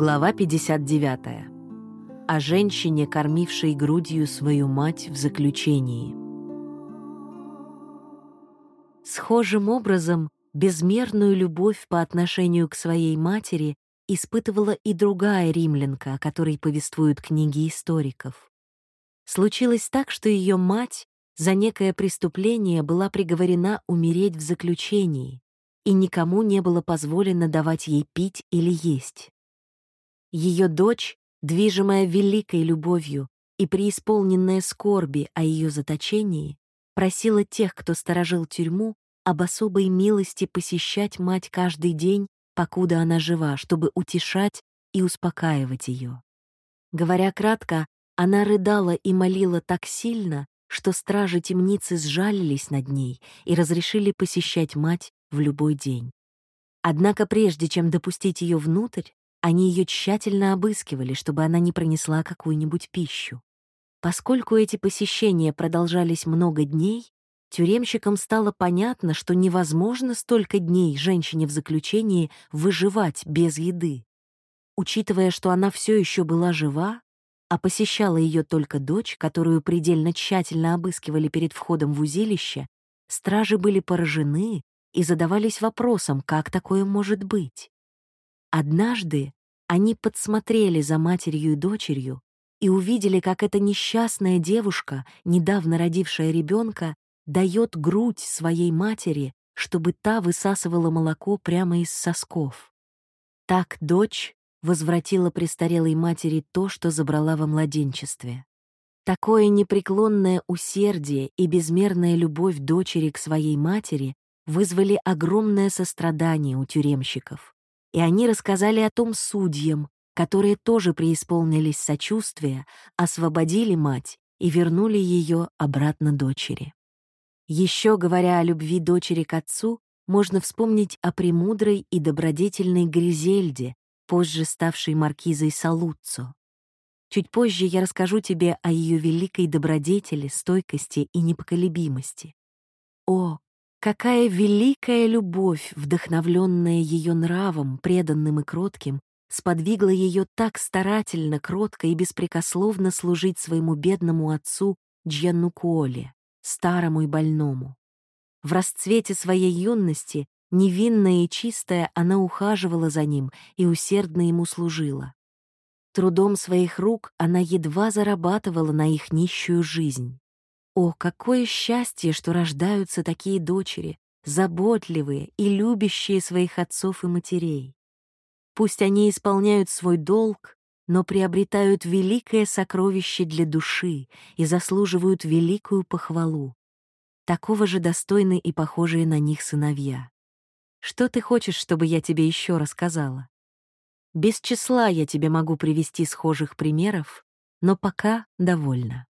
Глава 59. О женщине, кормившей грудью свою мать в заключении. Схожим образом безмерную любовь по отношению к своей матери испытывала и другая римлянка, о которой повествуют книги историков. Случилось так, что ее мать за некое преступление была приговорена умереть в заключении, и никому не было позволено давать ей пить или есть. Ее дочь, движимая великой любовью и преисполненная скорби о ее заточении, просила тех, кто сторожил тюрьму, об особой милости посещать мать каждый день, покуда она жива, чтобы утешать и успокаивать ее. Говоря кратко, она рыдала и молила так сильно, что стражи темницы сжалились над ней и разрешили посещать мать в любой день. Однако прежде чем допустить ее внутрь, они ее тщательно обыскивали, чтобы она не пронесла какую-нибудь пищу. Поскольку эти посещения продолжались много дней, тюремщикам стало понятно, что невозможно столько дней женщине в заключении выживать без еды. Учитывая, что она все еще была жива, а посещала ее только дочь, которую предельно тщательно обыскивали перед входом в узилище, стражи были поражены и задавались вопросом, как такое может быть. Однажды они подсмотрели за матерью и дочерью и увидели, как эта несчастная девушка, недавно родившая ребенка, дает грудь своей матери, чтобы та высасывала молоко прямо из сосков. Так дочь возвратила престарелой матери то, что забрала во младенчестве. Такое непреклонное усердие и безмерная любовь дочери к своей матери вызвали огромное сострадание у тюремщиков и они рассказали о том судьям, которые тоже преисполнились сочувствия, освободили мать и вернули ее обратно дочери. Еще говоря о любви дочери к отцу, можно вспомнить о премудрой и добродетельной Гризельде, позже ставшей маркизой Салуццо. Чуть позже я расскажу тебе о ее великой добродетели, стойкости и непоколебимости. О, Какая великая любовь, вдохновленная ее нравом, преданным и кротким, сподвигла ее так старательно, кротко и беспрекословно служить своему бедному отцу Джианнукуоле, старому и больному. В расцвете своей юности, невинная и чистая, она ухаживала за ним и усердно ему служила. Трудом своих рук она едва зарабатывала на их нищую жизнь. О, какое счастье, что рождаются такие дочери, заботливые и любящие своих отцов и матерей. Пусть они исполняют свой долг, но приобретают великое сокровище для души и заслуживают великую похвалу. Такого же достойны и похожие на них сыновья. Что ты хочешь, чтобы я тебе еще рассказала? Без числа я тебе могу привести схожих примеров, но пока довольна.